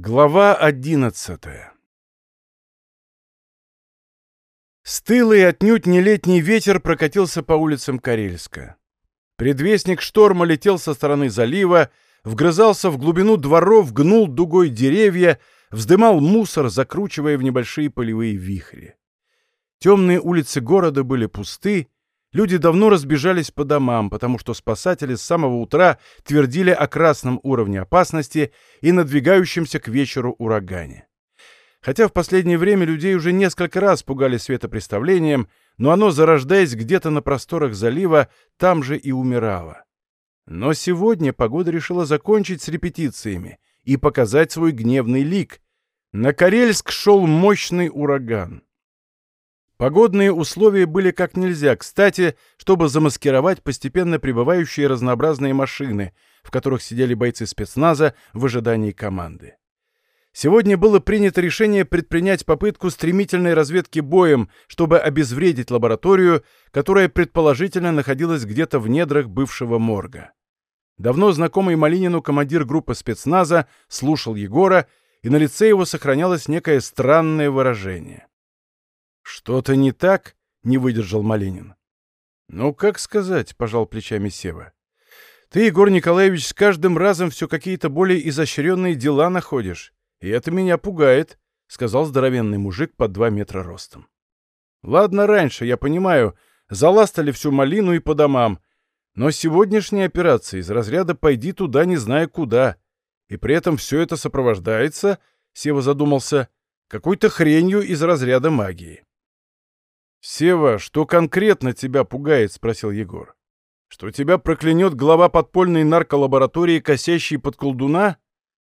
Глава одиннадцатая Стылый отнюдь не летний ветер прокатился по улицам Карельска. Предвестник шторма летел со стороны залива, вгрызался в глубину дворов, гнул дугой деревья, вздымал мусор, закручивая в небольшие полевые вихри. Темные улицы города были пусты, люди давно разбежались по домам, потому что спасатели с самого утра твердили о красном уровне опасности и надвигающемся к вечеру урагане. Хотя в последнее время людей уже несколько раз пугали светопреставлением, но оно, зарождаясь где-то на просторах залива, там же и умирало. Но сегодня погода решила закончить с репетициями и показать свой гневный лик. На Карельск шел мощный ураган. Погодные условия были как нельзя кстати, чтобы замаскировать постепенно прибывающие разнообразные машины, в которых сидели бойцы спецназа в ожидании команды. Сегодня было принято решение предпринять попытку стремительной разведки боем, чтобы обезвредить лабораторию, которая предположительно находилась где-то в недрах бывшего морга. Давно знакомый Малинину командир группы спецназа слушал Егора, и на лице его сохранялось некое странное выражение. «Что-то не так?» — не выдержал Малинин. «Ну, как сказать?» — пожал плечами Сева. «Ты, Егор Николаевич, с каждым разом все какие-то более изощренные дела находишь, и это меня пугает», — сказал здоровенный мужик под два метра ростом. «Ладно, раньше, я понимаю, заластали всю малину и по домам, но сегодняшняя операция из разряда «пойди туда, не зная куда», и при этом все это сопровождается, — Сева задумался, — какой-то хренью из разряда магии. «Сева, что конкретно тебя пугает?» — спросил Егор. «Что тебя проклянет глава подпольной нарколаборатории, косящий под колдуна?»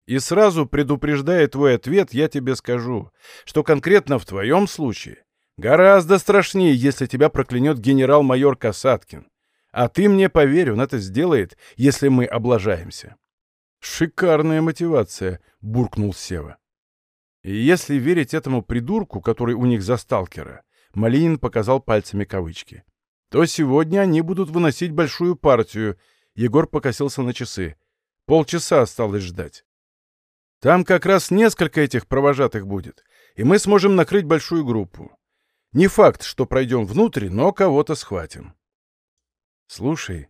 И сразу, предупреждая твой ответ, я тебе скажу, что конкретно в твоем случае гораздо страшнее, если тебя проклянет генерал-майор Касаткин. А ты мне поверь, он это сделает, если мы облажаемся. «Шикарная мотивация», — буркнул Сева. И если верить этому придурку, который у них за сталкера, Малинин показал пальцами кавычки. То сегодня они будут выносить большую партию. Егор покосился на часы. Полчаса осталось ждать. Там как раз несколько этих провожатых будет, и мы сможем накрыть большую группу. Не факт, что пройдем внутрь, но кого-то схватим. Слушай,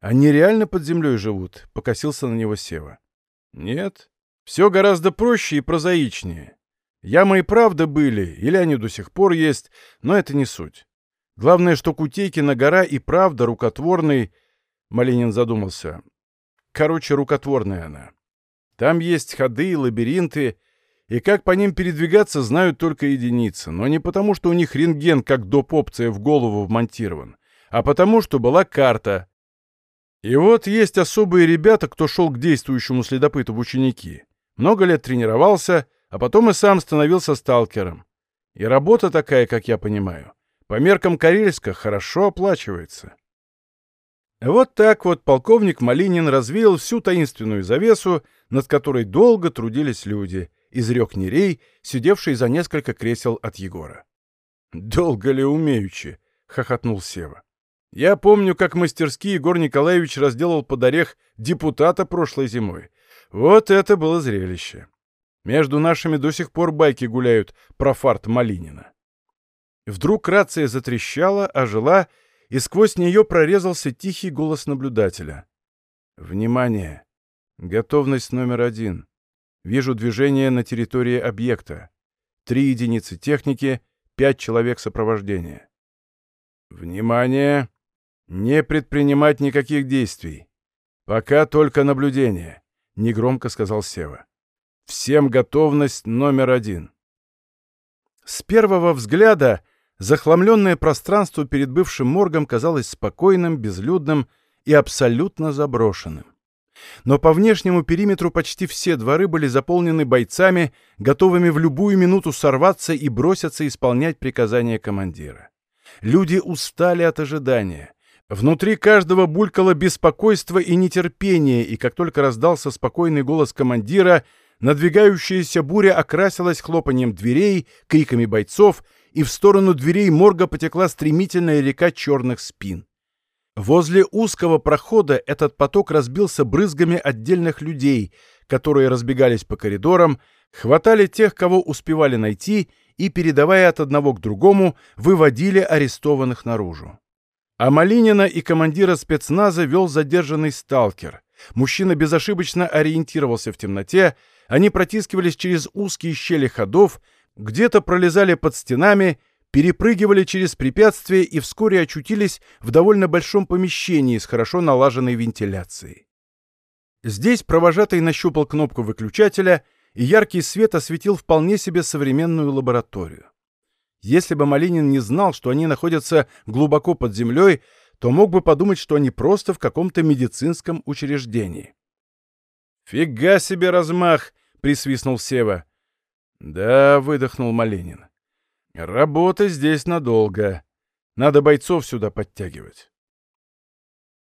они реально под землей живут? Покосился на него Сева. Нет, все гораздо проще и прозаичнее. Ямы и правда были, или они до сих пор есть, но это не суть. Главное, что Кутейкина гора и правда рукотворный... Малинин задумался. Короче, рукотворная она. Там есть ходы и лабиринты, и как по ним передвигаться знают только единицы, но не потому, что у них рентген, как доп. опция, в голову вмонтирован, а потому, что была карта. И вот есть особые ребята, кто шел к действующему следопыту в ученики. Много лет тренировался — а потом и сам становился сталкером. И работа такая, как я понимаю, по меркам Карельска хорошо оплачивается. Вот так вот полковник Малинин развеял всю таинственную завесу, над которой долго трудились люди, изрек Нерей, сидевший за несколько кресел от Егора. «Долго ли умеючи?» — хохотнул Сева. «Я помню, как мастерски Егор Николаевич разделал под орех депутата прошлой зимой. Вот это было зрелище!» Между нашими до сих пор байки гуляют про фарт Малинина. Вдруг рация затрещала, ожила, и сквозь нее прорезался тихий голос наблюдателя. «Внимание! Готовность номер один. Вижу движение на территории объекта. Три единицы техники, пять человек сопровождения. Внимание! Не предпринимать никаких действий. Пока только наблюдение», — негромко сказал Сева. Всем готовность номер один. С первого взгляда захламленное пространство перед бывшим моргом казалось спокойным, безлюдным и абсолютно заброшенным. Но по внешнему периметру почти все дворы были заполнены бойцами, готовыми в любую минуту сорваться и броситься исполнять приказания командира. Люди устали от ожидания. Внутри каждого булькало беспокойство и нетерпение, и как только раздался спокойный голос командира — Надвигающаяся буря окрасилась хлопанием дверей, криками бойцов, и в сторону дверей морга потекла стремительная река черных спин. Возле узкого прохода этот поток разбился брызгами отдельных людей, которые разбегались по коридорам, хватали тех, кого успевали найти, и, передавая от одного к другому, выводили арестованных наружу. А Малинина и командира спецназа вел задержанный сталкер. Мужчина безошибочно ориентировался в темноте, они протискивались через узкие щели ходов, где-то пролезали под стенами, перепрыгивали через препятствия и вскоре очутились в довольно большом помещении с хорошо налаженной вентиляцией. Здесь провожатый нащупал кнопку выключателя, и яркий свет осветил вполне себе современную лабораторию. Если бы Малинин не знал, что они находятся глубоко под землей, то мог бы подумать, что они просто в каком-то медицинском учреждении. «Фига себе размах!» — присвистнул Сева. «Да», — выдохнул Малинин. «Работа здесь надолго. Надо бойцов сюда подтягивать».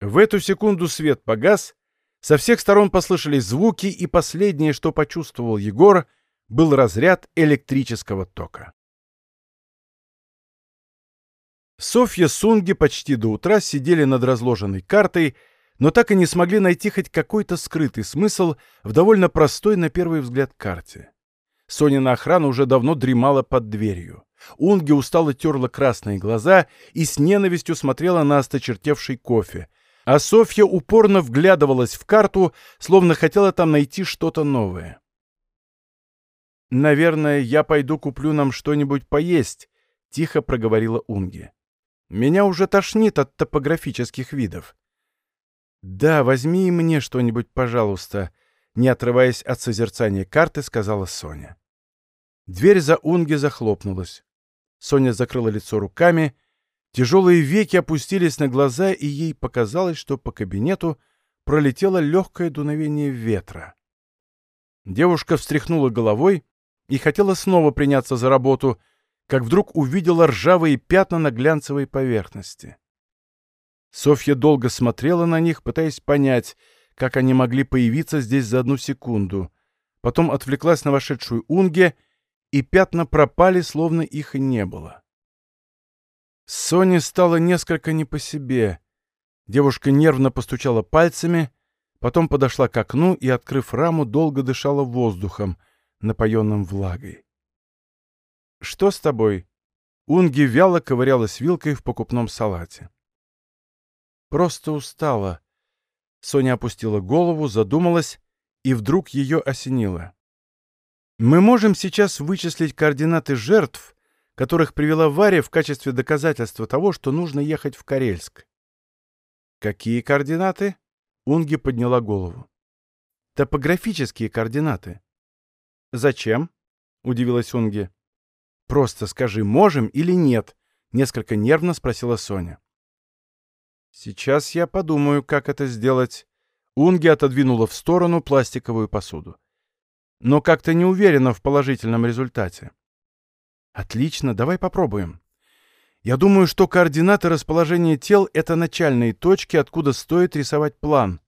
В эту секунду свет погас, со всех сторон послышались звуки, и последнее, что почувствовал Егор, был разряд электрического тока. Софья с Унги почти до утра сидели над разложенной картой, но так и не смогли найти хоть какой-то скрытый смысл в довольно простой на первый взгляд карте. Сонина охрана уже давно дремала под дверью. Унги устало терла красные глаза и с ненавистью смотрела на осточертевший кофе, а Софья упорно вглядывалась в карту, словно хотела там найти что-то новое. «Наверное, я пойду куплю нам что-нибудь поесть», — тихо проговорила Унги. «Меня уже тошнит от топографических видов». «Да, возьми и мне что-нибудь, пожалуйста», — не отрываясь от созерцания карты, сказала Соня. Дверь за Унги захлопнулась. Соня закрыла лицо руками Тяжелые веки опустились на глаза, и ей показалось, что по кабинету пролетело легкое дуновение ветра. Девушка встряхнула головой и хотела снова приняться за работу, как вдруг увидела ржавые пятна на глянцевой поверхности. Софья долго смотрела на них, пытаясь понять, как они могли появиться здесь за одну секунду. Потом отвлеклась на вошедшую Унге, и пятна пропали, словно их и не было. Соне стало несколько не по себе. Девушка нервно постучала пальцами, потом подошла к окну и, открыв раму, долго дышала воздухом, напоенным влагой. «Что с тобой?» Унги вяло ковырялась вилкой в покупном салате. «Просто устала». Соня опустила голову, задумалась, и вдруг ее осенило. «Мы можем сейчас вычислить координаты жертв, которых привела Варя в качестве доказательства того, что нужно ехать в Карельск. «Какие координаты?» Унги подняла голову. «Топографические координаты». «Зачем?» — удивилась Унги. «Просто скажи, можем или нет?» — несколько нервно спросила Соня. «Сейчас я подумаю, как это сделать». Унги отодвинула в сторону пластиковую посуду. «Но как-то не уверена в положительном результате». Отлично, давай попробуем. Я думаю, что координаты расположения тел — это начальные точки, откуда стоит рисовать план.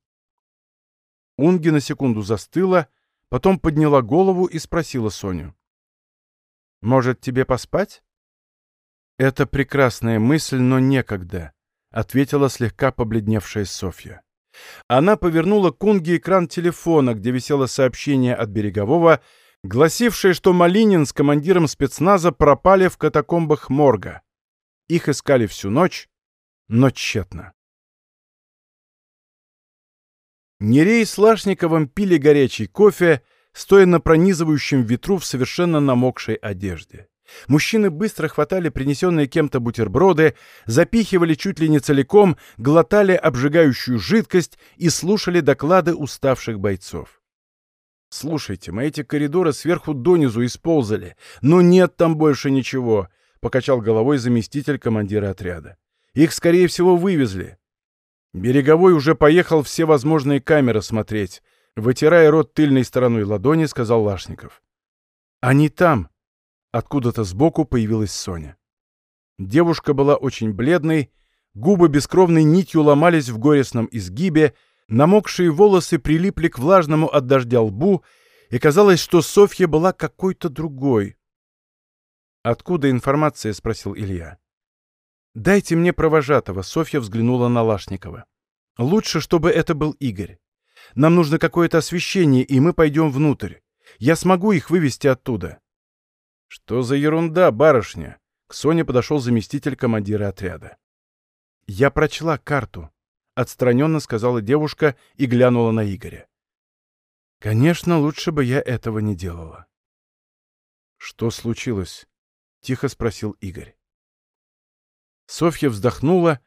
Унги на секунду застыла, потом подняла голову и спросила Соню. «Может, тебе поспать?» «Это прекрасная мысль, но некогда», — ответила слегка побледневшая Софья. Она повернула к экран телефона, где висело сообщение от Берегового — гласившее, что Малинин с командиром спецназа пропали в катакомбах морга. Их искали всю ночь, но тщетно. Нерей с Лашниковым пили горячий кофе, стоя на пронизывающем ветру в совершенно намокшей одежде. Мужчины быстро хватали принесенные кем-то бутерброды, запихивали чуть ли не целиком, глотали обжигающую жидкость и слушали доклады уставших бойцов. «Слушайте, мы эти коридоры сверху донизу исползали, но нет там больше ничего», — покачал головой заместитель командира отряда. «Их, скорее всего, вывезли». Береговой уже поехал все возможные камеры смотреть. Вытирая рот тыльной стороной ладони, сказал Лашников. «Они там!» Откуда-то сбоку появилась Соня. Девушка была очень бледной, губы бескровной нитью ломались в горестном изгибе, Намокшие волосы прилипли к влажному от дождя лбу, и казалось, что Софья была какой-то другой. «Откуда информация?» — спросил Илья. «Дайте мне провожатого», — Софья взглянула на Лашникова. «Лучше, чтобы это был Игорь. нам нужно какое-то освещение, и мы пойдем внутрь. Я смогу их вывести оттуда». «Что за ерунда, барышня?» К Соне подошел заместитель командира отряда. «Я прочла карту», — отстраненно сказала девушка и глянула на Игоря. «Конечно, лучше бы я этого не делала». «Что случилось?» — тихо спросил Игорь. Софья вздохнула,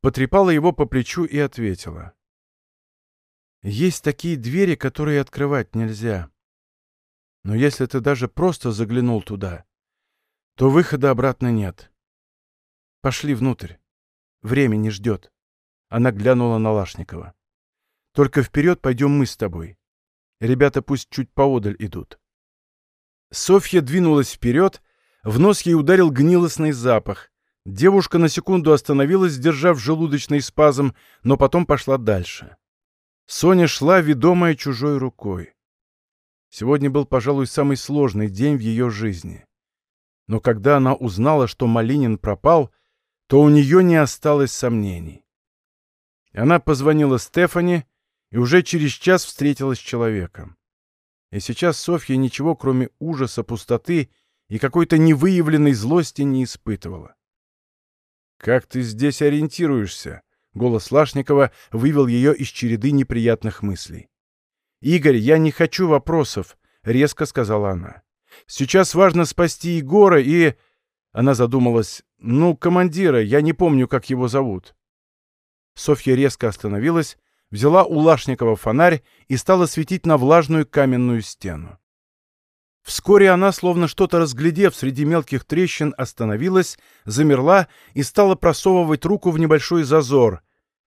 потрепала его по плечу и ответила. «Есть такие двери, которые открывать нельзя. Но если ты даже просто заглянул туда, то выхода обратно нет. Пошли внутрь. Время не ждет. Она глянула на Лашникова. Только вперед пойдем мы с тобой. Ребята пусть чуть поодаль идут. Софья двинулась вперед, в нос ей ударил гнилостный запах. Девушка на секунду остановилась, сдержав желудочный спазм, но потом пошла дальше. Соня шла, ведомая чужой рукой. Сегодня был, пожалуй, самый сложный день в ее жизни. Но когда она узнала, что Малинин пропал, то у нее не осталось сомнений. Она позвонила Стефани и уже через час встретилась с человеком. И сейчас Софья ничего, кроме ужаса, пустоты и какой-то невыявленной злости не испытывала. «Как ты здесь ориентируешься?» — голос Лашникова вывел ее из череды неприятных мыслей. «Игорь, я не хочу вопросов», — резко сказала она. Сейчас важно спасти Егора и...» Она задумалась. «Ну, командира, я не помню, как его зовут». Софья резко остановилась, взяла у Лашникова фонарь и стала светить на влажную каменную стену. Вскоре она, словно что-то разглядев среди мелких трещин, остановилась, замерла и стала просовывать руку в небольшой зазор,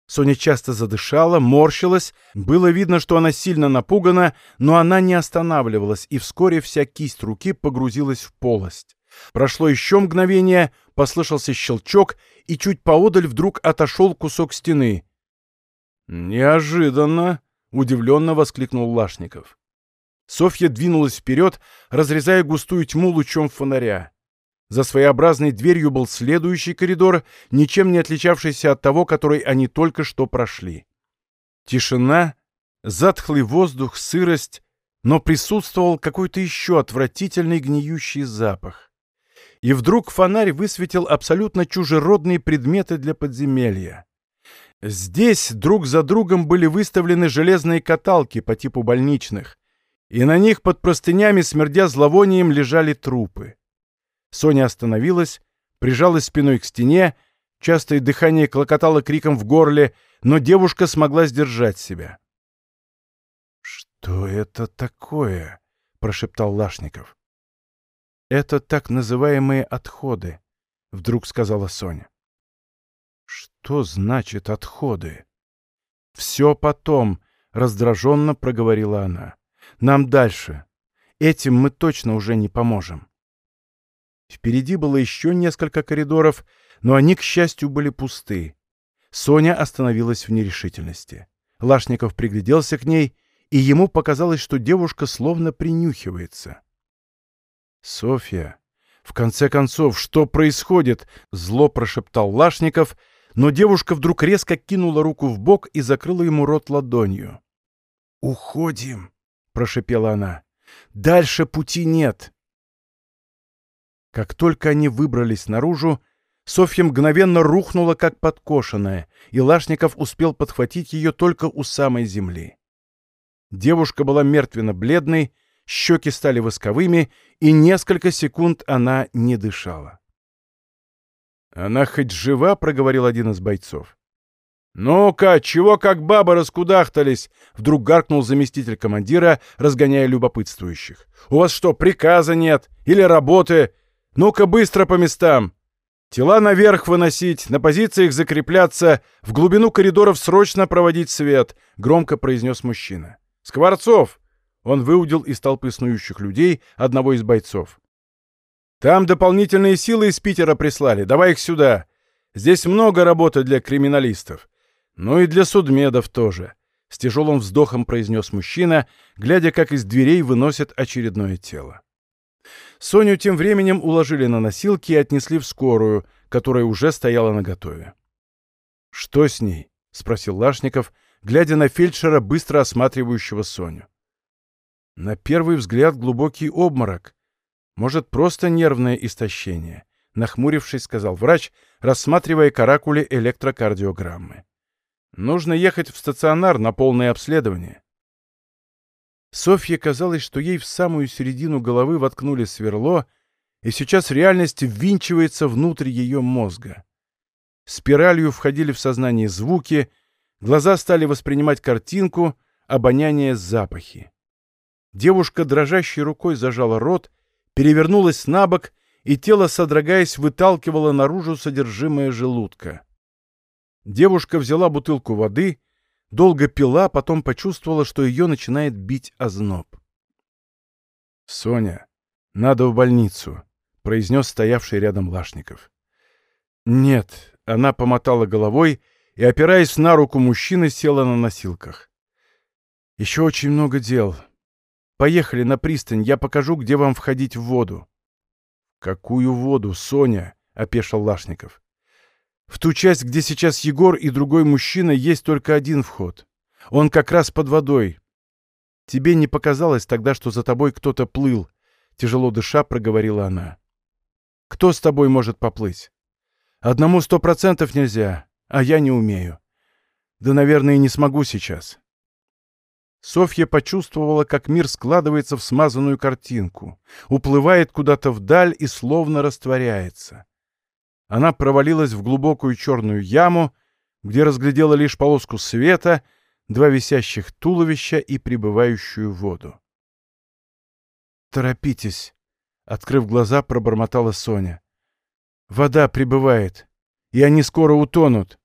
Соня часто задышала, морщилась, было видно, что она сильно напугана, но она не останавливалась, и вскоре вся кисть руки погрузилась в полость. Прошло еще мгновение, послышался щелчок, и чуть поодаль вдруг отошел кусок стены. «Неожиданно!» — удивленно воскликнул Лашников. Софья двинулась вперед, разрезая густую тьму лучом фонаря. За своеобразной дверью был следующий коридор, ничем не отличавшийся от того, который они только что прошли. Тишина, затхлый воздух, сырость, но присутствовал какой-то еще отвратительный гниющий запах. И вдруг фонарь высветил абсолютно чужеродные предметы для подземелья. Здесь друг за другом были выставлены железные каталки по типу больничных, и на них под простынями, смердя зловонием, лежали трупы. Соня остановилась, прижалась спиной к стене, частое дыхание клокотало криком в горле, но девушка смогла сдержать себя. «Что это такое?» — прошептал Лашников. «Это так называемые отходы», — вдруг сказала Соня. «Что значит отходы?» «Все потом», — раздраженно проговорила она. «Нам дальше. Этим мы точно уже не поможем». Впереди было еще несколько коридоров, но они, к счастью, были пусты. Соня остановилась в нерешительности. Лашников пригляделся к ней, и ему показалось, что девушка словно принюхивается. «Софья, в конце концов, что происходит?» — зло прошептал Лашников, но девушка вдруг резко кинула руку в бок и закрыла ему рот ладонью. «Уходим!» — прошепела она. «Дальше пути нет!» Как только они выбрались наружу, Софья мгновенно рухнула, как подкошенная, и Лашников успел подхватить ее только у самой земли. Девушка была мертвенно-бледной, щеки стали восковыми, и несколько секунд она не дышала. «Она хоть жива?» — проговорил один из бойцов. «Ну-ка, чего как баба раскудахтались?» — вдруг гаркнул заместитель командира, разгоняя любопытствующих. «У вас что, приказа нет? Или работы? Ну-ка быстро по местам! Тела наверх выносить, на позициях закрепляться, в глубину коридоров срочно проводить свет», — громко произнес мужчина. «Скворцов!» — он выудил из толпы снующих людей одного из бойцов. «Там дополнительные силы из Питера прислали, давай их сюда. Здесь много работы для криминалистов. Ну и для судмедов тоже», — с тяжелым вздохом произнес мужчина, глядя, как из дверей выносят очередное тело. Соню тем временем уложили на носилки и отнесли в скорую, которая уже стояла наготове. «Что с ней?» — спросил Лашников, глядя на фельдшера, быстро осматривающего Соню. На первый взгляд глубокий обморок. Может, просто нервное истощение, нахмурившись, сказал врач, рассматривая каракули электрокардиограммы. Нужно ехать в стационар на полное обследование. Софье казалось, что ей в самую середину головы воткнули сверло, и сейчас реальность ввинчивается внутрь ее мозга. Спиралью входили в сознание звуки, глаза стали воспринимать картинку, обоняние — запахи. Девушка дрожащей рукой зажала рот, перевернулась на бок, и тело, содрогаясь, выталкивало наружу содержимое желудка. Девушка взяла бутылку воды, долго пила, потом почувствовала, что ее начинает бить озноб. «Соня, надо в больницу», — произнес стоявший рядом Лашников. «Нет», — она помотала головой и, опираясь на руку мужчины, села на носилках. «Еще очень много дел. Поехали на пристань, я покажу, где вам входить в воду». «Какую воду, Соня?» — опешил Лашников. В ту часть, где сейчас Егор и другой мужчина, есть только один вход. Он как раз под водой. Тебе не показалось тогда, что за тобой кто-то плыл? Тяжело дыша, проговорила она. Кто с тобой может поплыть? Одному сто процентов нельзя, а я не умею. Да, наверное, и не смогу сейчас. Софья почувствовала, как мир складывается в смазанную картинку, уплывает куда-то вдаль и словно растворяется. Она провалилась в глубокую черную яму, где разглядела лишь полоску света, два висящих туловища и прибывающую воду. «Торопитесь!» — открыв глаза, пробормотала Соня. «Вода прибывает, и они скоро утонут!»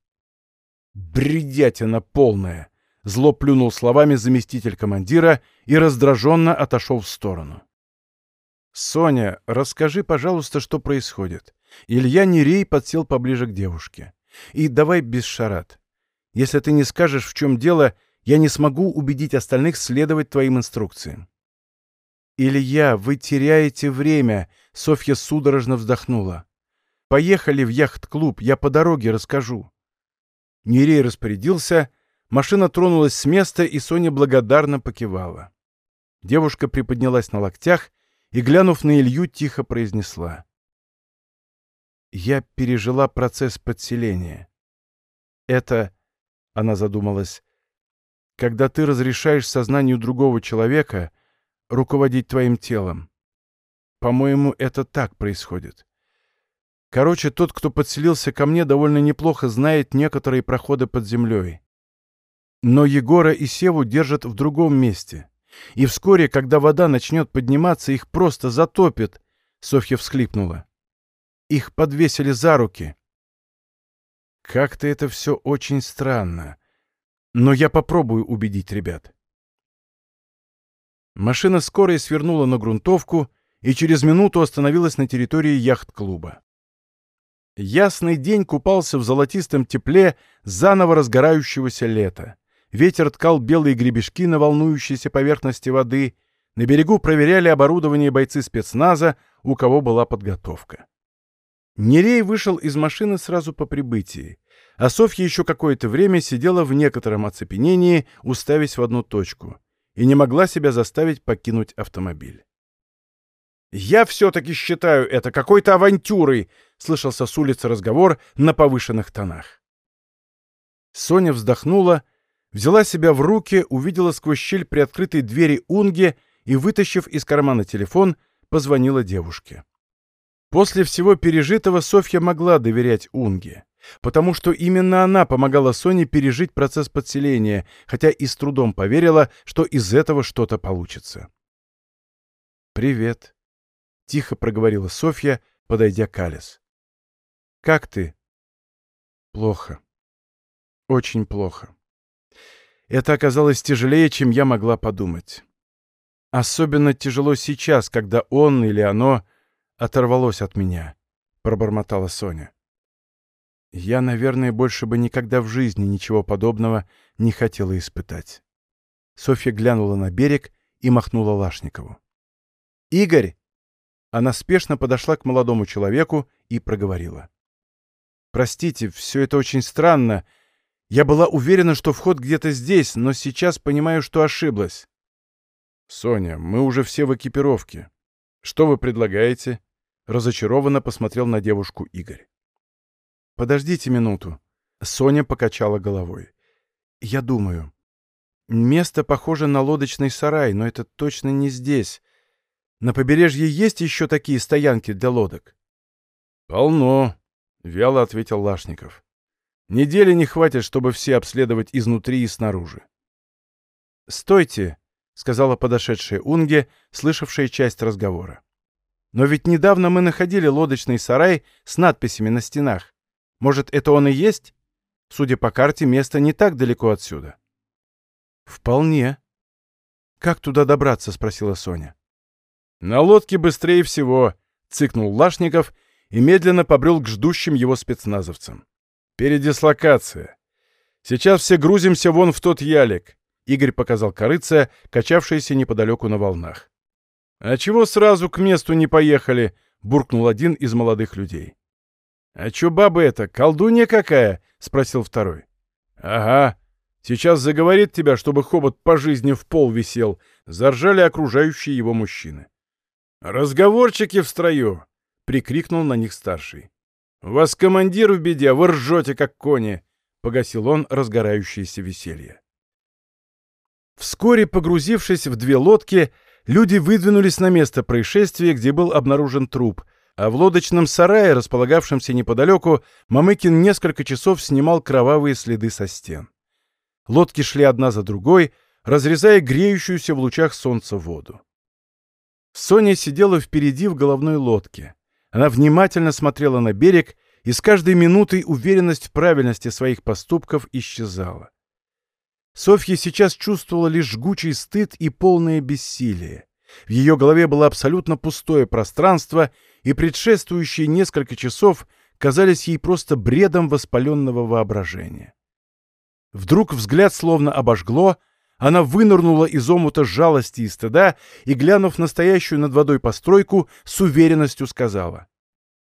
«Бредятина полная!» — зло плюнул словами заместитель командира и раздраженно отошел в сторону. «Соня, расскажи, пожалуйста, что происходит. Илья Нерей подсел поближе к девушке. «И давай без шарат. Если ты не скажешь, в чем дело, я не смогу убедить остальных следовать твоим инструкциям». «Илья, вы теряете время», — Софья судорожно вздохнула. «Поехали в яхт-клуб, я по дороге расскажу». Нерей распорядился, машина тронулась с места, и Соня благодарно покивала. Девушка приподнялась на локтях и, глянув на Илью, тихо произнесла. Я пережила процесс подселения. Это, она задумалась, когда ты разрешаешь сознанию другого человека руководить твоим телом. По-моему, это так происходит. Короче, тот, кто подселился ко мне, довольно неплохо знает некоторые проходы под землей. Но Егора и Севу держат в другом месте. И вскоре, когда вода начнет подниматься, их просто затопит, — Софья всхлипнула. Их подвесили за руки. Как-то это все очень странно. Но я попробую убедить ребят. Машина скорой свернула на грунтовку и через минуту остановилась на территории яхт-клуба. Ясный день купался в золотистом тепле заново разгорающегося лета. Ветер ткал белые гребешки на волнующейся поверхности воды. На берегу проверяли оборудование бойцы спецназа, у кого была подготовка. Нерей вышел из машины сразу по прибытии, а Софья еще какое-то время сидела в некотором оцепенении, уставясь в одну точку, и не могла себя заставить покинуть автомобиль. «Я все-таки считаю это какой-то авантюрой!» — слышался с улицы разговор на повышенных тонах. Соня вздохнула, взяла себя в руки, увидела сквозь щель приоткрытой двери Унге и, вытащив из кармана телефон, позвонила девушке. После всего пережитого Софья могла доверять Унге, потому что именно она помогала Соне пережить процесс подселения, хотя и с трудом поверила, что из этого что-то получится. «Привет», — тихо проговорила Софья, подойдя к Алис. «Как ты?» «Плохо. Очень плохо. Это оказалось тяжелее, чем я могла подумать. Особенно тяжело сейчас, когда он или оно оторвалось от меня», — пробормотала Соня. Я, наверное, больше бы никогда в жизни ничего подобного не хотела испытать. Софья глянула на берег и махнула Лашникову. «Игорь!» Она спешно подошла к молодому человеку и проговорила. «Простите, все это очень странно. Я была уверена, что вход где-то здесь, но сейчас понимаю, что ошиблась. Соня, мы уже все в экипировке. Что вы предлагаете? Разочарованно посмотрел на девушку Игорь. Подождите минуту. Соня покачала головой. Я думаю. Место похоже на лодочный сарай, но это точно не здесь. На побережье есть еще такие стоянки для лодок? Полно, вяло ответил Лашников. Недели не хватит, чтобы все обследовать изнутри и снаружи. «Стойте!» — сказала подошедшая Унге, слышавшая часть разговора. «Но ведь недавно мы находили лодочный сарай с надписями на стенах. Может, это он и есть? Судя по карте, место не так далеко отсюда». «Вполне». «Как туда добраться?» — спросила Соня. «На лодке быстрее всего», — цыкнул Лашников и медленно побрел к ждущим его спецназовцам. Передислокация. Сейчас все грузимся вон в тот ялик. Игорь показал корыца, качавшееся неподалеку на волнах. «А чего сразу к месту не поехали?» — буркнул один из молодых людей. «А чё баба это, колдунья какая?» — спросил второй. «Ага. Сейчас заговорит тебя, чтобы хобот по жизни в пол висел», — заржали окружающие его мужчины. «Разговорчики в строю!» — прикрикнул на них старший. «Вас командир в беде, вы ржете, как кони!» — погасил он разгорающееся веселье. Вскоре, погрузившись в две лодки, люди выдвинулись на место происшествия, где был обнаружен труп, а в лодочном сарае, располагавшемся неподалеку, Мамыкин несколько часов снимал кровавые следы со стен. Лодки шли одна за другой, разрезая греющуюся в лучах солнца воду. Соня сидела впереди в головной лодке. Она внимательно смотрела на берег, и с каждой минутой уверенность в правильности своих поступков исчезала. Софья сейчас чувствовала лишь жгучий стыд и полное бессилие. В ее голове было абсолютно пустое пространство, и предшествующие несколько часов казались ей просто бредом воспаленного воображения. Вдруг взгляд словно обожгло, она вынырнула из омута жалости и стыда и, глянув настоящую над водой постройку, с уверенностью сказала.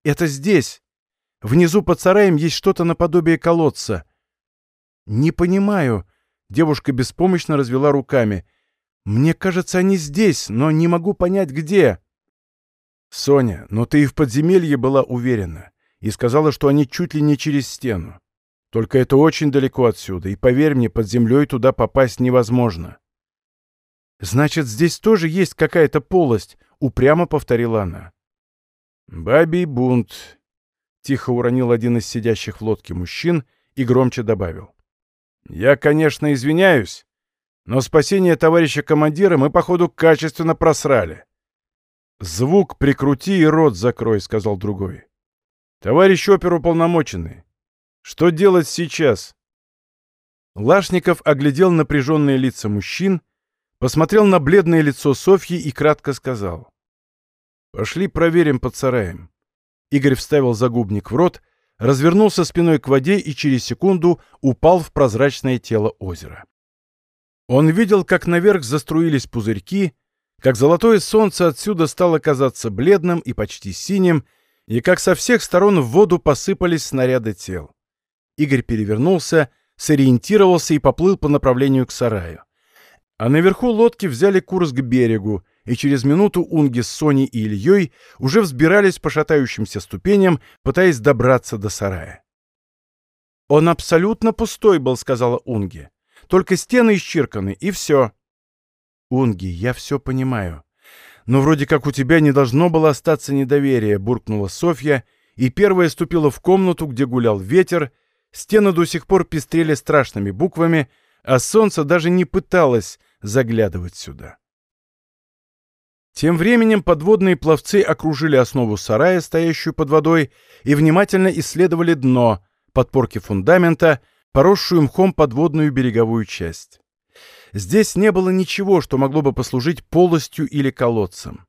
«Это здесь. Внизу под сараем есть что-то наподобие колодца». «Не понимаю», — девушка беспомощно развела руками. «Мне кажется, они здесь, но не могу понять, где». «Соня, но ты и в подземелье была уверена и сказала, что они чуть ли не через стену. Только это очень далеко отсюда, и, поверь мне, под землей туда попасть невозможно. «Значит, здесь тоже есть какая-то полость», — упрямо повторила она. «Бабий бунт», — тихо уронил один из сидящих в лодке мужчин и громче добавил. «Я, конечно, извиняюсь, но спасение товарища командира мы, походу, качественно просрали». «Звук прикрути и рот закрой», — сказал другой. «Товарищ оперуполномоченный, что делать сейчас?» Лашников оглядел напряженные лица мужчин, посмотрел на бледное лицо Софьи и кратко сказал. «Пошли проверим под сараем». Игорь вставил загубник в рот, развернулся спиной к воде и через секунду упал в прозрачное тело озера. Он видел, как наверх заструились пузырьки, как золотое солнце отсюда стало казаться бледным и почти синим, и как со всех сторон в воду посыпались снаряды тел. Игорь перевернулся, сориентировался и поплыл по направлению к сараю. А наверху лодки взяли курс к берегу, и через минуту Унги с Соней и Ильей уже взбирались по шатающимся ступеням, пытаясь добраться до сарая. «Он абсолютно пустой был», — сказала Унги. «Только стены исчерканы, и все». «Унги, я все понимаю. Но вроде как у тебя не должно было остаться недоверие», — буркнула Софья, и первая ступила в комнату, где гулял ветер, Стены до сих пор пестрели страшными буквами, а солнце даже не пыталось заглядывать сюда. Тем временем подводные пловцы окружили основу сарая, стоящую под водой, и внимательно исследовали дно, подпорки фундамента, поросшую мхом подводную береговую часть. Здесь не было ничего, что могло бы послужить полостью или колодцем.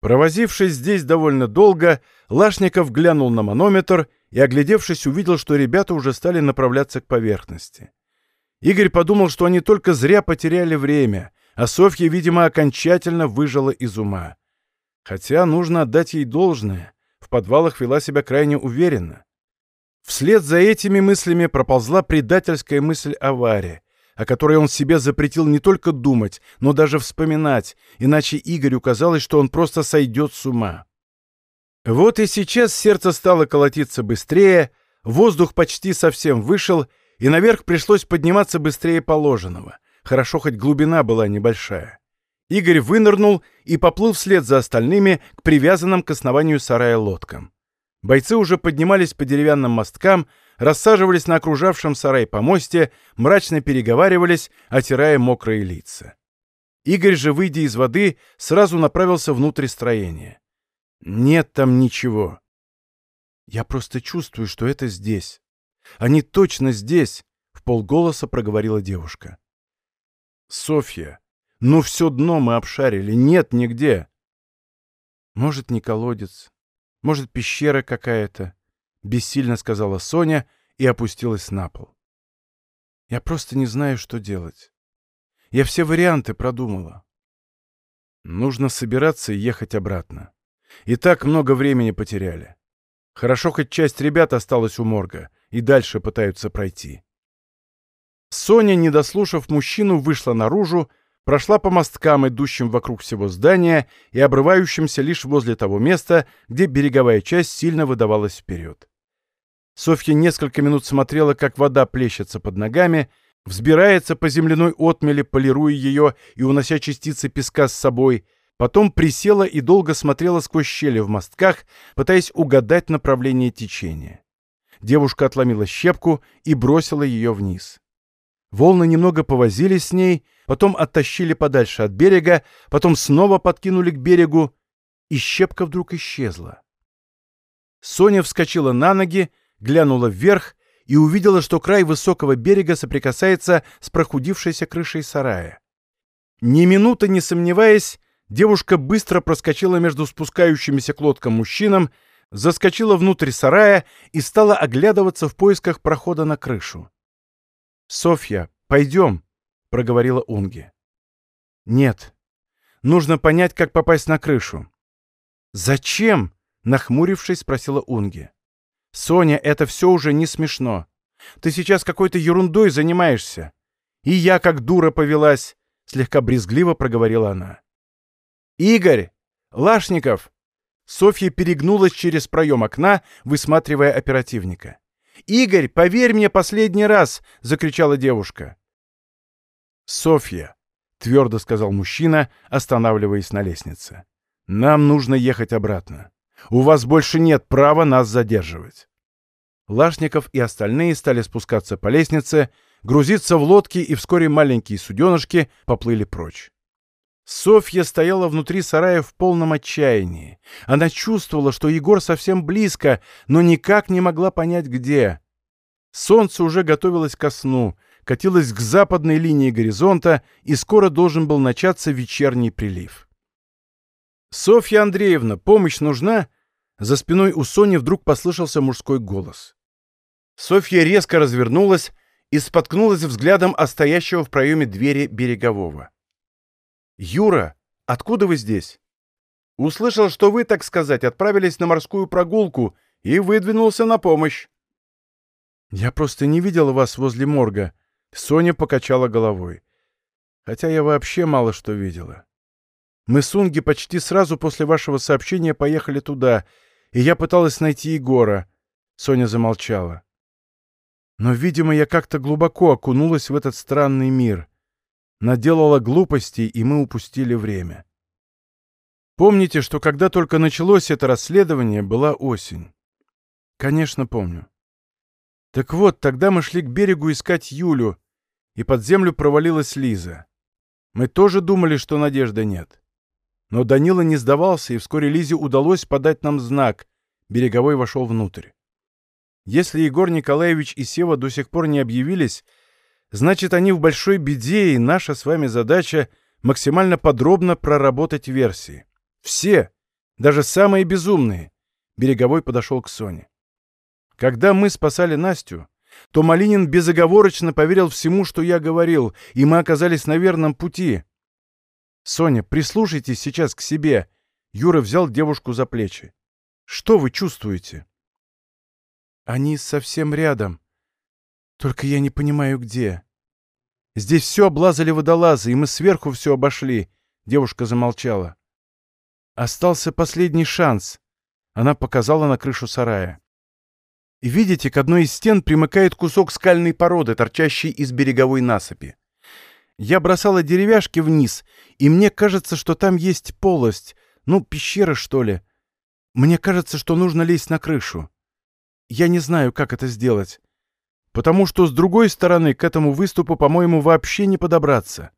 Провозившись здесь довольно долго, Лашников глянул на манометр и, оглядевшись, увидел, что ребята уже стали направляться к поверхности. Игорь подумал, что они только зря потеряли время, а Софья, видимо, окончательно выжила из ума. Хотя нужно отдать ей должное, в подвалах вела себя крайне уверенно. Вслед за этими мыслями проползла предательская мысль о Варе, о которой он себе запретил не только думать, но даже вспоминать, иначе Игорю казалось, что он просто сойдет с ума. Вот и сейчас сердце стало колотиться быстрее, воздух почти совсем вышел, и наверх пришлось подниматься быстрее положенного. Хорошо, хоть глубина была небольшая. Игорь вынырнул и поплыл вслед за остальными к привязанным к основанию сарая лодкам. Бойцы уже поднимались по деревянным мосткам, рассаживались на окружавшем сарай помосте, мрачно переговаривались, отирая мокрые лица. Игорь же, выйдя из воды, сразу направился внутрь строения. Нет там ничего. Я просто чувствую, что это здесь. Они точно здесь, — в полголоса проговорила девушка. Софья, ну все дно мы обшарили, нет нигде. Может, не колодец, может, пещера какая-то, — бессильно сказала Соня и опустилась на пол. Я просто не знаю, что делать. Я все варианты продумала. Нужно собираться и ехать обратно. И так много времени потеряли. Хорошо, хоть часть ребят осталась у морга и дальше пытаются пройти. Соня, не дослушав мужчину, вышла наружу, прошла по мосткам, идущим вокруг всего здания и обрывающимся лишь возле того места, где береговая часть сильно выдавалась вперед. Софья несколько минут смотрела, как вода плещется под ногами, взбирается по земляной отмели, полируя ее и унося частицы песка с собой, потом присела и долго смотрела сквозь щели в мостках, пытаясь угадать направление течения. Девушка отломила щепку и бросила ее вниз. Волны немного повозились с ней, потом оттащили подальше от берега, потом снова подкинули к берегу, и щепка вдруг исчезла. Соня вскочила на ноги, глянула вверх и увидела, что край высокого берега соприкасается с прохудившейся крышей сарая. Ни минуты не сомневаясь, девушка быстро проскочила между спускающимися к лодкам мужчинам, заскочила внутрь сарая и стала оглядываться в поисках прохода на крышу. «Софья, пойдем», — проговорила Унги. «Нет. Нужно понять, как попасть на крышу». «Зачем?» — нахмурившись, спросила Унги. «Соня, это все уже не смешно. Ты сейчас какой-то ерундой занимаешься. И я как дура повелась», — слегка брезгливо проговорила она. «Игорь! Лашников!» Софья перегнулась через проем окна, высматривая оперативника. «Игорь, поверь мне последний раз!» — закричала девушка. «Софья», — твердо сказал мужчина, останавливаясь на лестнице, — «нам нужно ехать обратно. У вас больше нет права нас задерживать». Лашников и остальные стали спускаться по лестнице, грузиться в лодки, и вскоре маленькие суденышки поплыли прочь. Софья стояла внутри сарая в полном отчаянии. Она чувствовала, что Егор совсем близко, но никак не могла понять, где. Солнце уже готовилось ко сну, катилось к западной линии горизонта, и скоро должен был начаться вечерний прилив. «Софья Андреевна, помощь нужна?» За спиной у Сони вдруг послышался мужской голос. Софья резко развернулась и споткнулась взглядом о стоящего в проеме двери берегового. «Юра, откуда вы здесь?» «Услышал, что вы, так сказать, отправились на морскую прогулку и выдвинулся на помощь». «Я просто не видел вас возле морга», — Соня покачала головой. «Хотя я вообще мало что видела. Мы с Унги почти сразу после вашего сообщения поехали туда, и я пыталась найти Егора». Соня замолчала. «Но, видимо, я как-то глубоко окунулась в этот странный мир» наделала глупостей, и мы упустили время. Помните, что когда только началось это расследование, была осень? Конечно, помню. Так вот, тогда мы шли к берегу искать Юлю, и под землю провалилась Лиза. Мы тоже думали, что надежды нет. Но Данила не сдавался, и вскоре Лизе удалось подать нам знак. Береговой вошел внутрь. Если Егор Николаевич и Сева до сих пор не объявились, Значит, они в большой беде, и наша с вами задача максимально подробно проработать версии. Все, даже самые безумные. Береговой подошел к Соне. Когда мы спасали Настю, то Малинин безоговорочно поверил всему, что я говорил, и мы оказались на верном пути. Соня, прислушайтесь сейчас к себе. Юра взял девушку за плечи. Что вы чувствуете? Они совсем рядом. Только я не понимаю, где. Здесь все облазали водолазы, и мы сверху все обошли. Девушка замолчала. Остался последний шанс. Она показала на крышу сарая. И видите, к одной из стен примыкает кусок скальной породы, торчащий из береговой насыпи. Я бросала деревяшки вниз, и мне кажется, что там есть полость, ну, пещера, что ли. Мне кажется, что нужно лезть на крышу. Я не знаю, как это сделать. Потому что с другой стороны к этому выступу, по-моему, вообще не подобраться.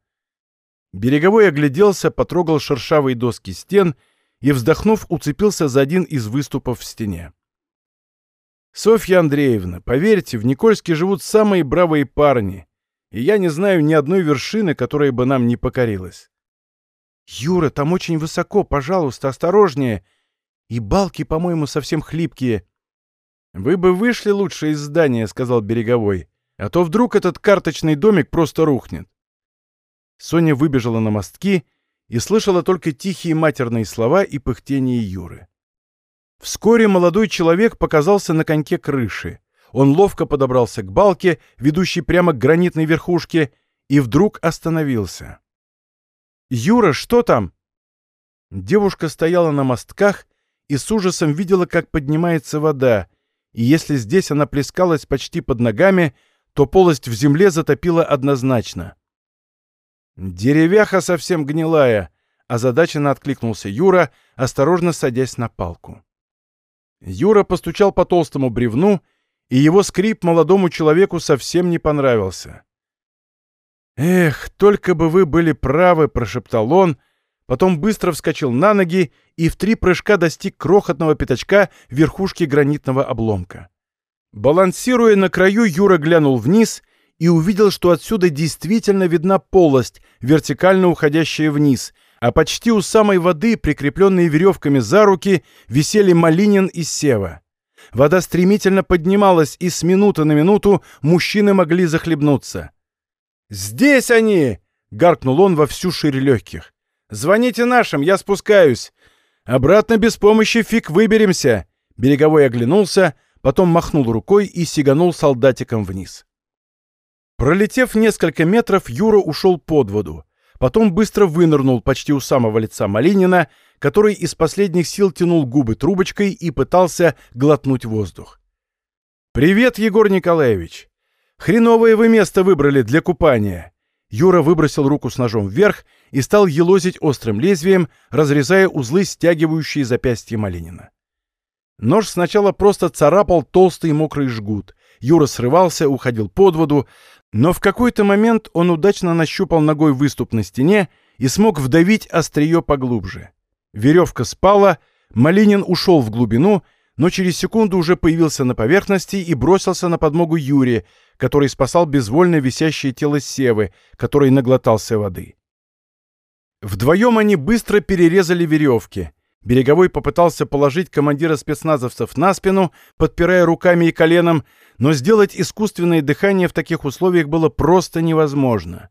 Береговой огляделся, потрогал шершавые доски стен и, вздохнув, уцепился за один из выступов в стене. «Софья Андреевна, поверьте, в Никольске живут самые бравые парни, и я не знаю ни одной вершины, которая бы нам не покорилась». «Юра, там очень высоко, пожалуйста, осторожнее. И балки, по-моему, совсем хлипкие». «Вы бы вышли лучше из здания», — сказал Береговой, «а то вдруг этот карточный домик просто рухнет». Соня выбежала на мостки и слышала только тихие матерные слова и пыхтение Юры. Вскоре молодой человек показался на коньке крыши. Он ловко подобрался к балке, ведущей прямо к гранитной верхушке, и вдруг остановился. «Юра, что там?» Девушка стояла на мостках и с ужасом видела, как поднимается вода, и если здесь она плескалась почти под ногами, то полость в земле затопила однозначно. «Деревяха совсем гнилая», — озадаченно откликнулся Юра, осторожно садясь на палку. Юра постучал по толстому бревну, и его скрип молодому человеку совсем не понравился. «Эх, только бы вы были правы», — прошептал он, потом быстро вскочил на ноги и в три прыжка достиг крохотного пятачка верхушки гранитного обломка. Балансируя на краю, Юра глянул вниз и увидел, что отсюда действительно видна полость, вертикально уходящая вниз, а почти у самой воды, прикрепленные веревками за руки, висели Малинин и Сева. Вода стремительно поднималась, и с минуты на минуту мужчины могли захлебнуться. «Здесь они!» — гаркнул он во всю шире легких. «Звоните нашим, я спускаюсь. Обратно без помощи фиг выберемся!» Береговой оглянулся, потом махнул рукой и сиганул солдатиком вниз. Пролетев несколько метров, Юра ушел под воду. Потом быстро вынырнул почти у самого лица Малинина, который из последних сил тянул губы трубочкой и пытался глотнуть воздух. «Привет, Егор Николаевич! Хреновое вы место выбрали для купания!» Юра выбросил руку с ножом вверх и стал елозить острым лезвием, разрезая узлы, стягивающие запястье Малинина. Нож сначала просто царапал толстый мокрый жгут. Юра срывался, уходил под воду, но в какой-то момент он удачно нащупал ногой выступ на стене и смог вдавить острие поглубже. Веревка спала, Малинин ушел в глубину, но через секунду уже появился на поверхности и бросился на подмогу Юре, который спасал безвольно висящее тело Севы, который наглотался воды. Вдвоем они быстро перерезали веревки. Береговой попытался положить командира спецназовцев на спину, подпирая руками и коленом, но сделать искусственное дыхание в таких условиях было просто невозможно.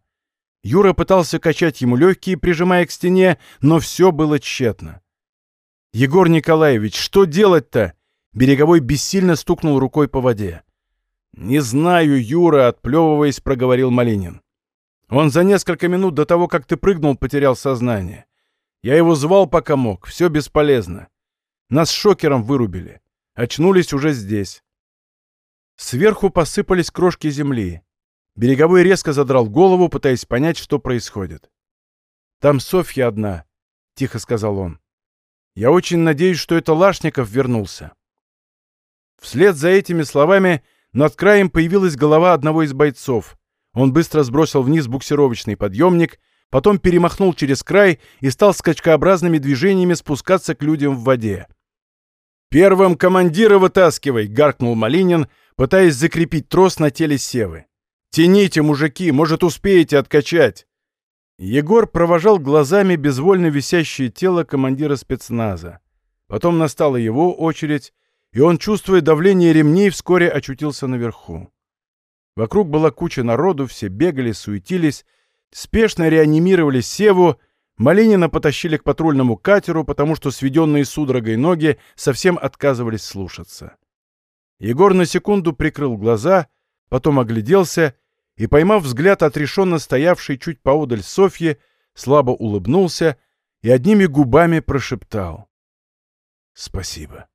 Юра пытался качать ему легкие, прижимая к стене, но все было тщетно. «Егор Николаевич, что делать-то?» Береговой бессильно стукнул рукой по воде. «Не знаю, Юра», — отплевываясь, проговорил Малинин. «Он за несколько минут до того, как ты прыгнул, потерял сознание. Я его звал, пока мог. Все бесполезно. Нас шокером вырубили. Очнулись уже здесь. Сверху посыпались крошки земли. Береговой резко задрал голову, пытаясь понять, что происходит. «Там Софья одна», — тихо сказал он. «Я очень надеюсь, что это Лашников вернулся». Вслед за этими словами над краем появилась голова одного из бойцов. Он быстро сбросил вниз буксировочный подъемник потом перемахнул через край и стал скачкообразными движениями спускаться к людям в воде. «Первым командира вытаскивай!» — гаркнул Малинин, пытаясь закрепить трос на теле Севы. «Тяните, мужики, может, успеете откачать!» Егор провожал глазами безвольно висящее тело командира спецназа. Потом настала его очередь, и он, чувствуя давление ремней, вскоре очутился наверху. Вокруг была куча народу, все бегали, суетились, Спешно реанимировали Севу, Малинина потащили к патрульному катеру, потому что сведенные судорогой ноги совсем отказывались слушаться. Егор на секунду прикрыл глаза, потом огляделся и, поймав взгляд отрешенно стоявшей чуть поодаль Софьи, слабо улыбнулся и одними губами прошептал «Спасибо».